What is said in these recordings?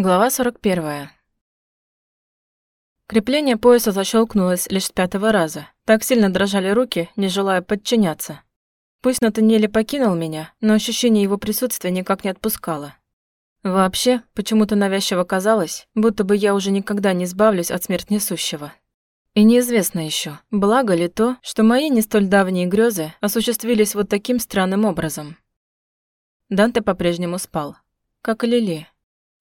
Глава 41. Крепление пояса защелкнулось лишь с пятого раза. Так сильно дрожали руки, не желая подчиняться. Пусть Натаниэль покинул меня, но ощущение его присутствия никак не отпускало. Вообще, почему-то навязчиво казалось, будто бы я уже никогда не избавлюсь от смерть несущего. И неизвестно еще, благо ли то, что мои не столь давние грезы осуществились вот таким странным образом. Данте по-прежнему спал, как и Лили.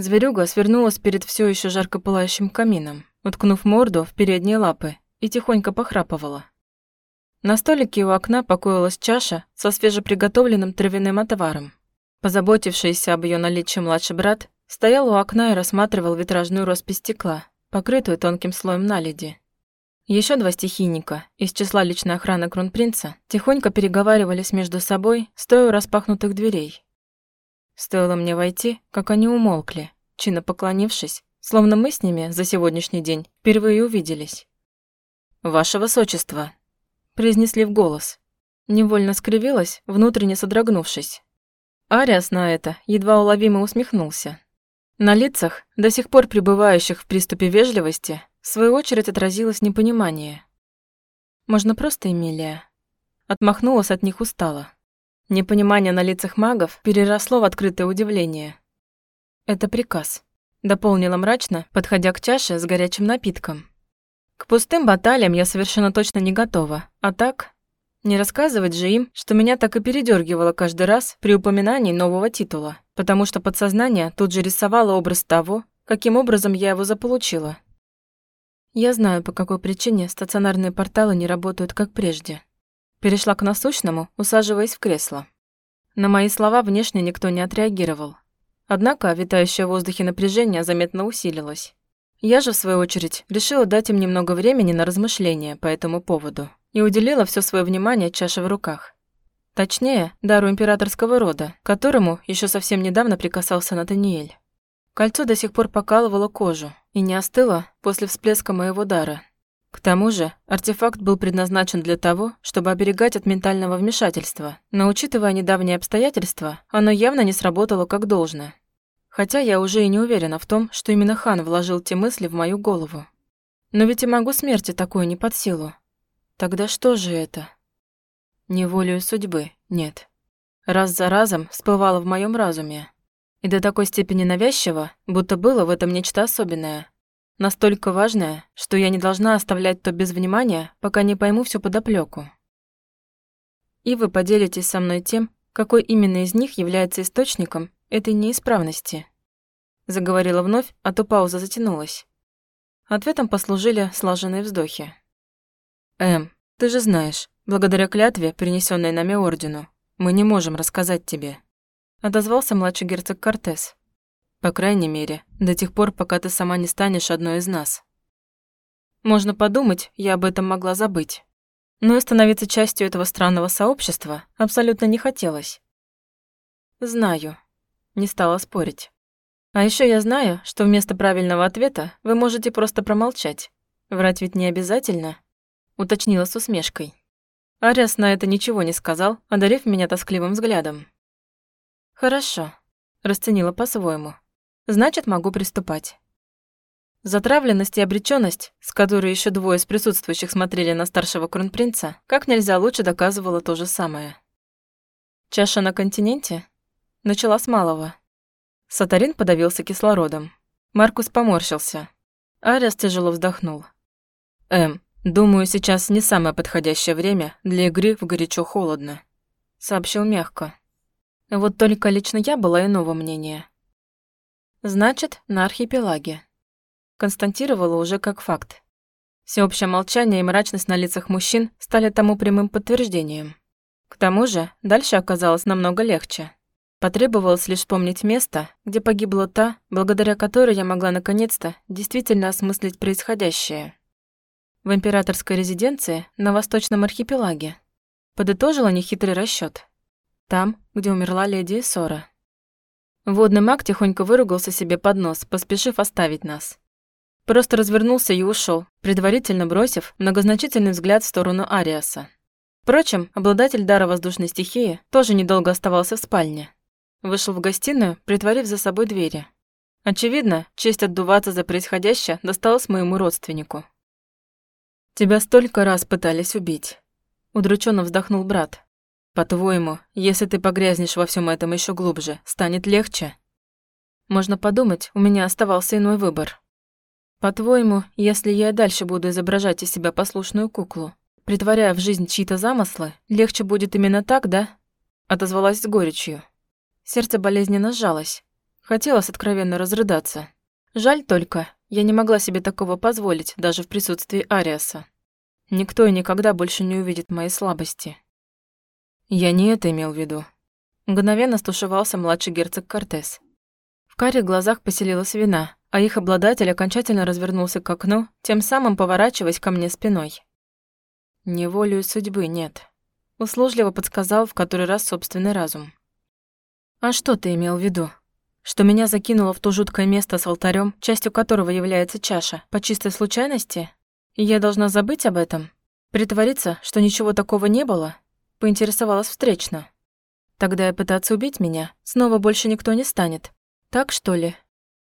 Зверюга свернулась перед все еще жарко пылающим камином, уткнув морду в передние лапы и тихонько похрапывала. На столике у окна покоилась чаша со свежеприготовленным травяным отваром. Позаботившийся об ее наличии младший брат стоял у окна и рассматривал витражную роспись стекла, покрытую тонким слоем наледи. Еще два стихийника из числа личной охраны кронпринца тихонько переговаривались между собой, стоя у распахнутых дверей, Стоило мне войти, как они умолкли, чинно поклонившись, словно мы с ними за сегодняшний день впервые увиделись. «Ваше Высочество», — произнесли в голос. Невольно скривилась, внутренне содрогнувшись. Ариас на это едва уловимо усмехнулся. На лицах, до сих пор пребывающих в приступе вежливости, в свою очередь отразилось непонимание. «Можно просто Эмилия?» Отмахнулась от них устало. Непонимание на лицах магов переросло в открытое удивление. «Это приказ», — дополнила мрачно, подходя к чаше с горячим напитком. «К пустым баталиям я совершенно точно не готова, а так...» Не рассказывать же им, что меня так и передергивало каждый раз при упоминании нового титула, потому что подсознание тут же рисовало образ того, каким образом я его заполучила. Я знаю, по какой причине стационарные порталы не работают как прежде. Перешла к насущному, усаживаясь в кресло. На мои слова внешне никто не отреагировал. Однако витающее в воздухе напряжение заметно усилилось. Я же, в свою очередь, решила дать им немного времени на размышления по этому поводу и уделила все свое внимание чаше в руках. Точнее, дару императорского рода, которому еще совсем недавно прикасался Натаниэль. Кольцо до сих пор покалывало кожу и не остыло после всплеска моего дара, к тому же, артефакт был предназначен для того, чтобы оберегать от ментального вмешательства, но учитывая недавние обстоятельства, оно явно не сработало как должно. Хотя я уже и не уверена в том, что именно хан вложил те мысли в мою голову. Но ведь и могу смерти такое не под силу. Тогда что же это? Не волею судьбы, нет. Раз за разом всплывало в моем разуме. И до такой степени навязчиво, будто было в этом нечто особенное, Настолько важное, что я не должна оставлять то без внимания, пока не пойму всю подоплеку. И вы поделитесь со мной тем, какой именно из них является источником этой неисправности. Заговорила вновь, а то пауза затянулась. Ответом послужили слаженные вздохи. «Эм, ты же знаешь, благодаря клятве, принесенной нами ордену, мы не можем рассказать тебе», отозвался младший герцог Кортес. По крайней мере, до тех пор, пока ты сама не станешь одной из нас. Можно подумать, я об этом могла забыть. Но и становиться частью этого странного сообщества абсолютно не хотелось. Знаю. Не стала спорить. А еще я знаю, что вместо правильного ответа вы можете просто промолчать. Врать ведь не обязательно, уточнила с усмешкой. Ариас на это ничего не сказал, одарив меня тоскливым взглядом. Хорошо, расценила по-своему. Значит, могу приступать. Затравленность и обречённость, с которой еще двое из присутствующих смотрели на старшего кронпринца, как нельзя лучше доказывала то же самое. Чаша на континенте? Начала с малого. Сатарин подавился кислородом. Маркус поморщился. Ариас тяжело вздохнул. «Эм, думаю, сейчас не самое подходящее время для игры в горячо-холодно», сообщил мягко. Вот только лично я была иного мнения. Значит, на архипелаге. Константировала уже как факт. Всеобщее молчание и мрачность на лицах мужчин стали тому прямым подтверждением. К тому же, дальше оказалось намного легче. Потребовалось лишь помнить место, где погибла та, благодаря которой я могла наконец-то действительно осмыслить происходящее. В императорской резиденции на Восточном архипелаге. Подытожила нехитрый расчёт. Там, где умерла леди Сора. Водный маг тихонько выругался себе под нос, поспешив оставить нас. Просто развернулся и ушел, предварительно бросив многозначительный взгляд в сторону Ариаса. Впрочем, обладатель дара воздушной стихии тоже недолго оставался в спальне. Вышел в гостиную, притворив за собой двери. Очевидно, честь отдуваться за происходящее досталась моему родственнику. «Тебя столько раз пытались убить», — удрученно вздохнул брат. «По-твоему, если ты погрязнешь во всем этом еще глубже, станет легче?» Можно подумать, у меня оставался иной выбор. По-твоему, если я и дальше буду изображать из себя послушную куклу, притворяя в жизнь чьи-то замыслы, легче будет именно так, да? Отозвалась с горечью. Сердце болезненно сжалось. Хотелось откровенно разрыдаться. Жаль только, я не могла себе такого позволить, даже в присутствии Ариаса. Никто и никогда больше не увидит моей слабости. Я не это имел в виду. Мгновенно стушевался младший герцог Кортес. В карих глазах поселилась вина, а их обладатель окончательно развернулся к окну, тем самым поворачиваясь ко мне спиной. Неволю судьбы нет. Услужливо подсказал в который раз собственный разум. «А что ты имел в виду? Что меня закинуло в то жуткое место с алтарем, частью которого является чаша, по чистой случайности? И я должна забыть об этом? Притвориться, что ничего такого не было?» Поинтересовалась встречно. «Тогда и пытаться убить меня снова больше никто не станет. Так, что ли?»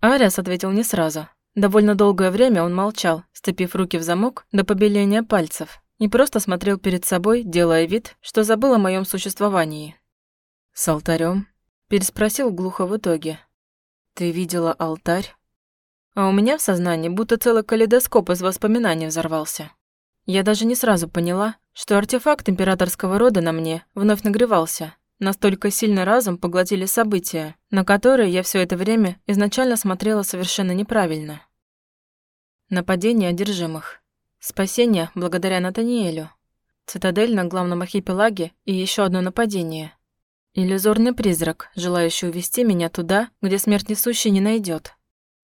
Ариас ответил не сразу. Довольно долгое время он молчал, сцепив руки в замок до побеления пальцев, и просто смотрел перед собой, делая вид, что забыл о моем существовании. «С алтарем? переспросил глухо в итоге. «Ты видела алтарь?» А у меня в сознании будто целый калейдоскоп из воспоминаний взорвался. Я даже не сразу поняла, что артефакт императорского рода на мне вновь нагревался. Настолько сильно разум поглотили события, на которые я все это время изначально смотрела совершенно неправильно. Нападение одержимых. Спасение благодаря Натаниэлю. Цитадель на главном архипелаге и еще одно нападение. Иллюзорный призрак, желающий увести меня туда, где смерть несущий не найдет.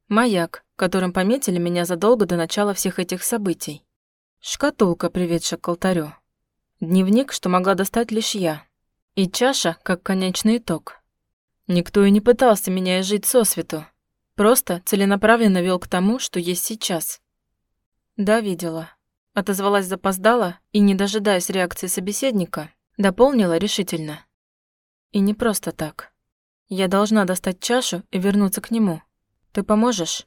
Маяк, которым пометили меня задолго до начала всех этих событий. Шкатулка, приведшая к алтарю. Дневник, что могла достать лишь я. И чаша, как конечный итог. Никто и не пытался меня жить сосвету. Просто целенаправленно вел к тому, что есть сейчас. Да, видела. Отозвалась запоздала и, не дожидаясь реакции собеседника, дополнила решительно. И не просто так. Я должна достать чашу и вернуться к нему. Ты поможешь?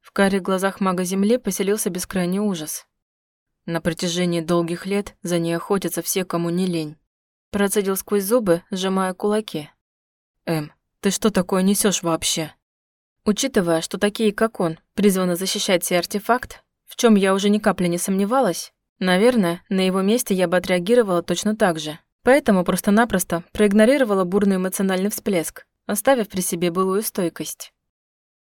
В карих глазах мага Земли поселился бескрайний ужас. На протяжении долгих лет за ней охотятся все, кому не лень. Процедил сквозь зубы, сжимая кулаки. «Эм, ты что такое несешь вообще?» Учитывая, что такие, как он, призваны защищать сей артефакт, в чем я уже ни капли не сомневалась, наверное, на его месте я бы отреагировала точно так же. Поэтому просто-напросто проигнорировала бурный эмоциональный всплеск, оставив при себе былую стойкость.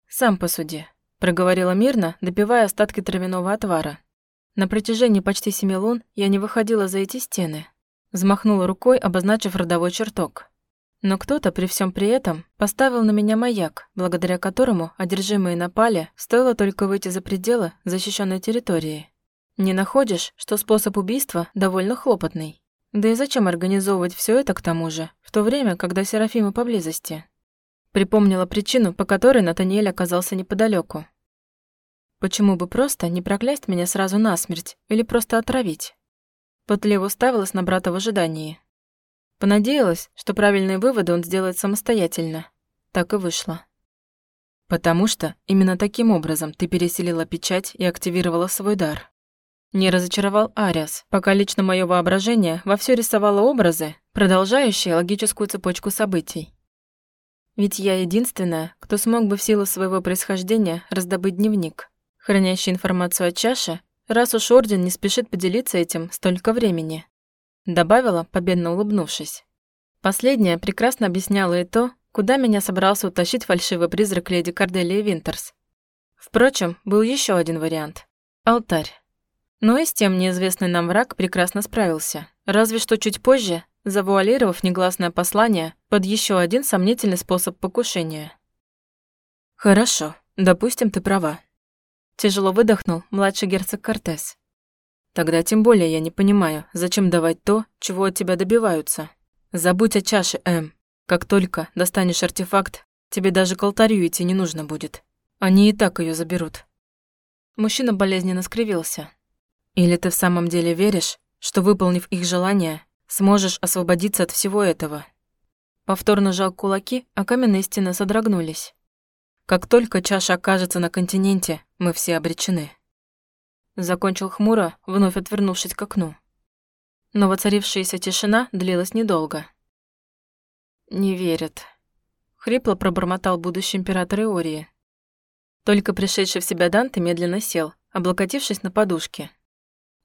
«Сам посуди», – проговорила мирно, допивая остатки травяного отвара. На протяжении почти семи лун я не выходила за эти стены. Взмахнула рукой, обозначив родовой чертог. Но кто-то при всем при этом поставил на меня маяк, благодаря которому одержимые напали, стоило только выйти за пределы защищенной территории. Не находишь, что способ убийства довольно хлопотный? Да и зачем организовывать все это к тому же, в то время, когда Серафимы поблизости? Припомнила причину, по которой Натаниэль оказался неподалеку. Почему бы просто не проклясть меня сразу насмерть или просто отравить? Пытливо уставилась на брата в ожидании. Понадеялась, что правильные выводы он сделает самостоятельно. Так и вышло. Потому что именно таким образом ты переселила печать и активировала свой дар. Не разочаровал Ариас, пока лично мое воображение вовсю рисовало образы, продолжающие логическую цепочку событий. Ведь я единственная, кто смог бы в силу своего происхождения раздобыть дневник, хранящий информацию о чаше, раз уж Орден не спешит поделиться этим столько времени. Добавила, победно улыбнувшись. Последняя прекрасно объясняла и то, куда меня собрался утащить фальшивый призрак леди Корделии Винтерс. Впрочем, был еще один вариант – алтарь. Но и с тем неизвестный нам враг прекрасно справился. Разве что чуть позже, завуалировав негласное послание под еще один сомнительный способ покушения. «Хорошо, допустим, ты права». Тяжело выдохнул младший герцог Кортес. Тогда тем более я не понимаю, зачем давать то, чего от тебя добиваются. Забудь о чаше, М. Как только достанешь артефакт, тебе даже к алтарю идти не нужно будет. Они и так ее заберут. Мужчина болезненно скривился. Или ты в самом деле веришь, что, выполнив их желание, сможешь освободиться от всего этого? Повторно жал кулаки, а каменные стены содрогнулись. Как только чаша окажется на континенте, мы все обречены. Закончил хмуро, вновь отвернувшись к окну. Но воцарившаяся тишина длилась недолго. «Не верят», — хрипло пробормотал будущий император Иории. Только пришедший в себя Данте медленно сел, облокотившись на подушке.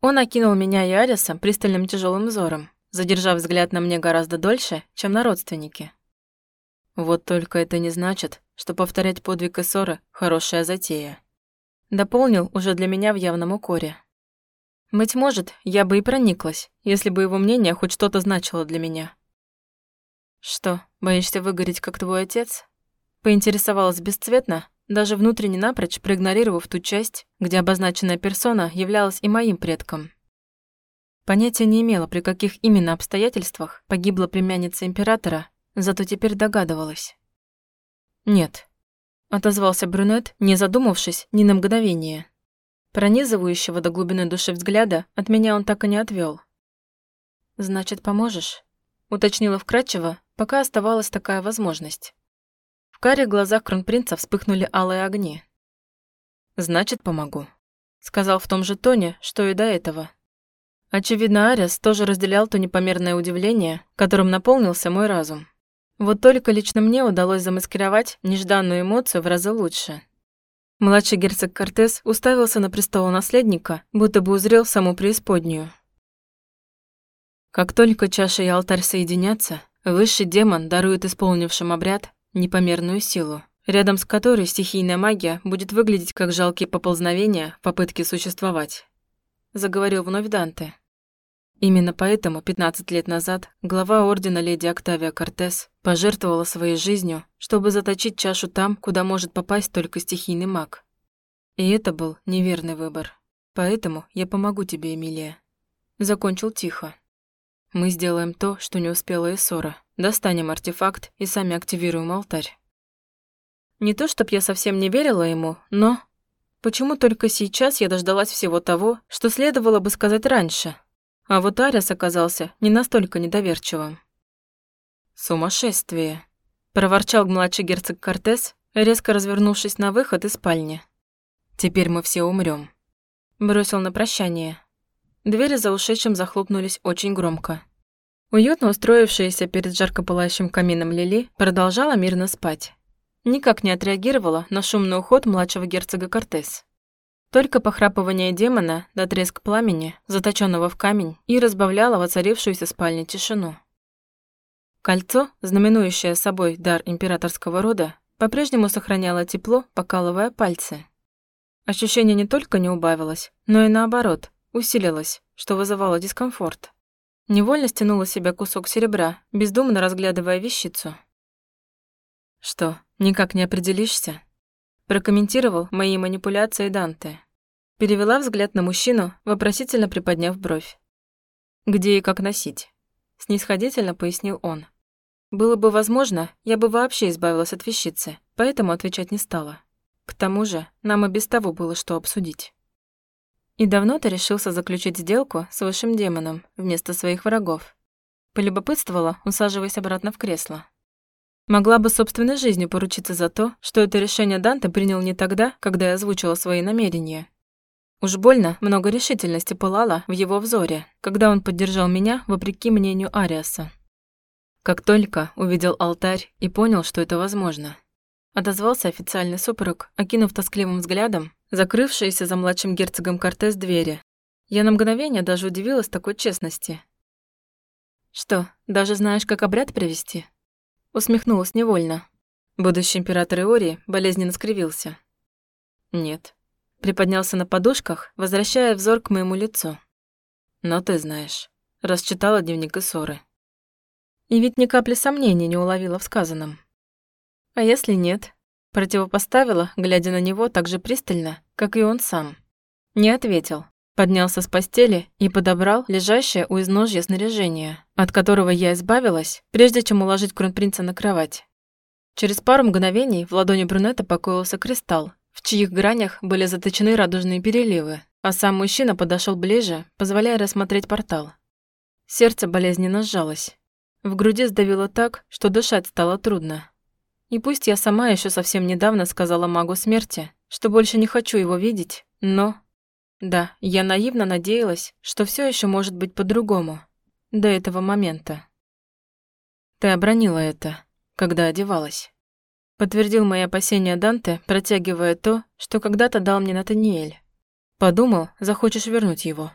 Он окинул меня и Ариса пристальным тяжелым взором, задержав взгляд на мне гораздо дольше, чем на родственники. Вот только это не значит, что повторять подвиг Эссора – хорошая затея. Дополнил уже для меня в явном укоре. Быть может, я бы и прониклась, если бы его мнение хоть что-то значило для меня. «Что, боишься выгореть, как твой отец?» Поинтересовалась бесцветно, даже внутренне напрочь проигнорировав ту часть, где обозначенная персона являлась и моим предком. Понятия не имела, при каких именно обстоятельствах погибла племянница императора, зато теперь догадывалась. «Нет», — отозвался брюнет, не задумавшись ни на мгновение. Пронизывающего до глубины души взгляда от меня он так и не отвел. «Значит, поможешь?» — уточнила вкратчиво, пока оставалась такая возможность. В карих глазах кронпринца вспыхнули алые огни. «Значит, помогу», — сказал в том же тоне, что и до этого. Очевидно, Арис тоже разделял то непомерное удивление, которым наполнился мой разум. Вот только лично мне удалось замаскировать нежданную эмоцию в разы лучше. Младший герцог Кортес уставился на престол наследника, будто бы узрел саму преисподнюю. Как только чаша и алтарь соединятся, высший демон дарует исполнившим обряд непомерную силу, рядом с которой стихийная магия будет выглядеть как жалкие поползновения в попытке существовать. Заговорил вновь Данте. Именно поэтому 15 лет назад глава ордена леди Октавия Кортес пожертвовала своей жизнью, чтобы заточить чашу там, куда может попасть только стихийный маг. И это был неверный выбор. Поэтому я помогу тебе, Эмилия. Закончил тихо. Мы сделаем то, что не успела Эссора. Достанем артефакт и сами активируем алтарь. Не то, чтоб я совсем не верила ему, но... Почему только сейчас я дождалась всего того, что следовало бы сказать раньше? А вот Арис оказался не настолько недоверчивым. «Сумасшествие!» – проворчал младший герцог Кортес, резко развернувшись на выход из спальни. «Теперь мы все умрем. Бросил на прощание. Двери за ушедшим захлопнулись очень громко. Уютно устроившаяся перед жарко пылающим камином Лили продолжала мирно спать. Никак не отреагировала на шумный уход младшего герцога Кортес. Только похрапывание демона до треск пламени, заточенного в камень, и разбавляло воцарившуюся спальне тишину. Кольцо, знаменующее собой дар императорского рода, по-прежнему сохраняло тепло, покалывая пальцы. Ощущение не только не убавилось, но и наоборот, усилилось, что вызывало дискомфорт. Невольно стянула себе кусок серебра, бездумно разглядывая вещицу. «Что, никак не определишься?» Прокомментировал мои манипуляции Данте. Перевела взгляд на мужчину, вопросительно приподняв бровь. «Где и как носить?» Снисходительно пояснил он. «Было бы возможно, я бы вообще избавилась от вещицы, поэтому отвечать не стала. К тому же, нам и без того было что обсудить». «И давно ты решился заключить сделку с высшим демоном вместо своих врагов?» Полюбопытствовала, усаживаясь обратно в кресло. Могла бы собственной жизнью поручиться за то, что это решение Данте принял не тогда, когда я озвучила свои намерения. Уж больно много решительности пылало в его взоре, когда он поддержал меня вопреки мнению Ариаса. Как только увидел алтарь и понял, что это возможно. Отозвался официальный супруг, окинув тоскливым взглядом закрывшиеся за младшим герцогом Кортес двери. Я на мгновение даже удивилась такой честности. «Что, даже знаешь, как обряд провести?» Усмехнулась невольно. Будущий император Иори болезненно скривился. «Нет». Приподнялся на подушках, возвращая взор к моему лицу. «Но ты знаешь». Расчитала дневник Исоры. И ведь ни капли сомнений не уловила в сказанном. А если нет? Противопоставила, глядя на него так же пристально, как и он сам. Не ответил, поднялся с постели и подобрал лежащее у изножья снаряжение, от которого я избавилась, прежде чем уложить кронпринца на кровать. Через пару мгновений в ладони брюнета покоился кристалл, в чьих гранях были заточены радужные переливы, а сам мужчина подошел ближе, позволяя рассмотреть портал. Сердце болезненно сжалось. В груди сдавило так, что дышать стало трудно. И пусть я сама еще совсем недавно сказала магу смерти, что больше не хочу его видеть, но... Да, я наивно надеялась, что все еще может быть по-другому. До этого момента. Ты обронила это, когда одевалась. Подтвердил мои опасения Данте, протягивая то, что когда-то дал мне Натаниэль. Подумал, захочешь вернуть его.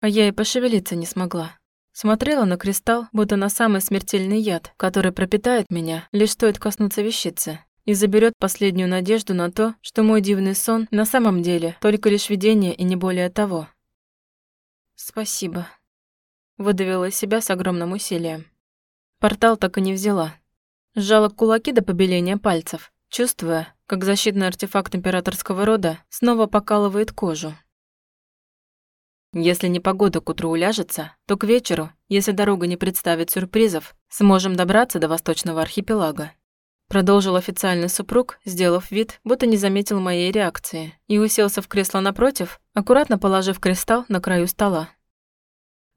А я и пошевелиться не смогла. Смотрела на кристалл, будто на самый смертельный яд, который пропитает меня, лишь стоит коснуться вещицы, и заберет последнюю надежду на то, что мой дивный сон на самом деле только лишь видение и не более того. «Спасибо», — выдавила себя с огромным усилием. Портал так и не взяла, Сжала кулаки до побеления пальцев, чувствуя, как защитный артефакт императорского рода снова покалывает кожу. Если непогода к утру уляжется, то к вечеру, если дорога не представит сюрпризов, сможем добраться до восточного архипелага. Продолжил официальный супруг, сделав вид, будто не заметил моей реакции, и уселся в кресло напротив, аккуратно положив кристалл на краю стола.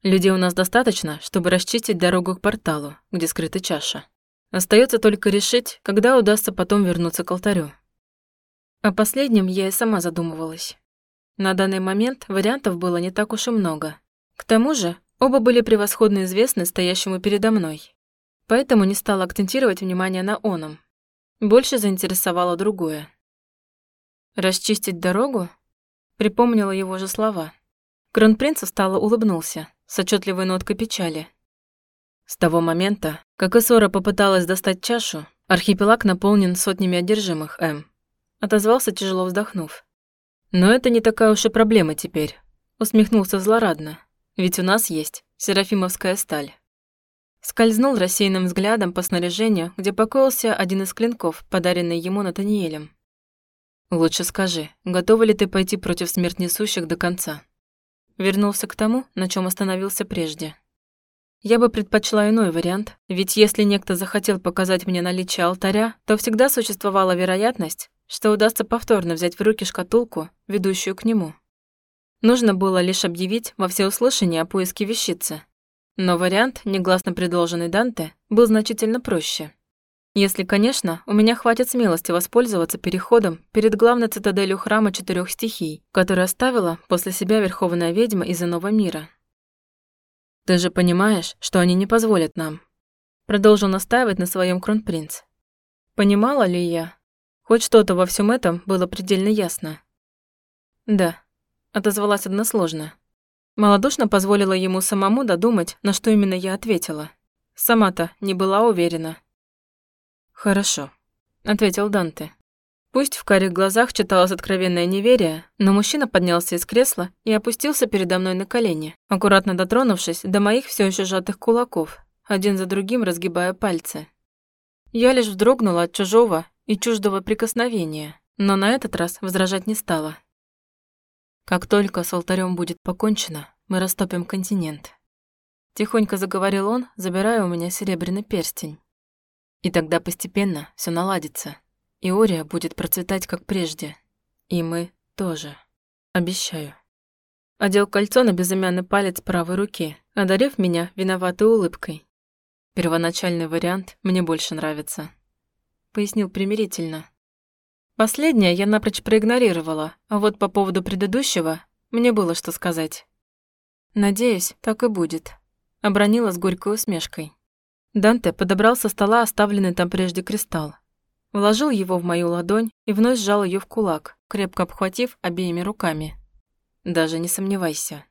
Людей у нас достаточно, чтобы расчистить дорогу к порталу, где скрыта чаша. Остается только решить, когда удастся потом вернуться к алтарю. О последнем я и сама задумывалась. На данный момент вариантов было не так уж и много. К тому же, оба были превосходно известны стоящему передо мной. Поэтому не стала акцентировать внимание на оном. Больше заинтересовало другое. «Расчистить дорогу?» Припомнила его же слова. Кронпринц устало улыбнулся, с отчетливой ноткой печали. С того момента, как Исора попыталась достать чашу, архипелаг наполнен сотнями одержимых, М. Отозвался, тяжело вздохнув. Но это не такая уж и проблема теперь. Усмехнулся злорадно. Ведь у нас есть серафимовская сталь. Скользнул рассеянным взглядом по снаряжению, где покоился один из клинков, подаренный ему Натаниэлем. «Лучше скажи, готова ли ты пойти против смерть несущих до конца?» Вернулся к тому, на чем остановился прежде. Я бы предпочла иной вариант, ведь если некто захотел показать мне наличие алтаря, то всегда существовала вероятность, что удастся повторно взять в руки шкатулку, ведущую к нему. Нужно было лишь объявить во всеуслышание о поиске вещицы. Но вариант, негласно предложенный Данте, был значительно проще. Если, конечно, у меня хватит смелости воспользоваться переходом перед главной цитаделью храма четырех стихий, который оставила после себя Верховная Ведьма из иного мира. Ты же понимаешь, что они не позволят нам. Продолжил настаивать на своем кронпринц. Понимала ли я? Хоть что-то во всем этом было предельно ясно. Да, отозвалась односложно. Малодушно позволила ему самому додумать, на что именно я ответила. Сама-то не была уверена. «Хорошо», — ответил Данте. Пусть в карих глазах читалось откровенное неверие, но мужчина поднялся из кресла и опустился передо мной на колени, аккуратно дотронувшись до моих все еще сжатых кулаков, один за другим разгибая пальцы. Я лишь вздрогнула от чужого и чуждого прикосновения, но на этот раз возражать не стала. Как только с алтарем будет покончено, мы растопим континент. Тихонько заговорил он, забирая у меня серебряный перстень. И тогда постепенно все наладится. Иория будет процветать, как прежде. И мы тоже. Обещаю. Одел кольцо на безымянный палец правой руки, одарив меня виноватой улыбкой. Первоначальный вариант мне больше нравится. Пояснил примирительно. Последнее я напрочь проигнорировала, а вот по поводу предыдущего мне было что сказать. Надеюсь, так и будет. Обронила с горькой усмешкой. Данте подобрал со стола оставленный там прежде кристалл, Вложил его в мою ладонь и вновь сжал ее в кулак, крепко обхватив обеими руками. «Даже не сомневайся,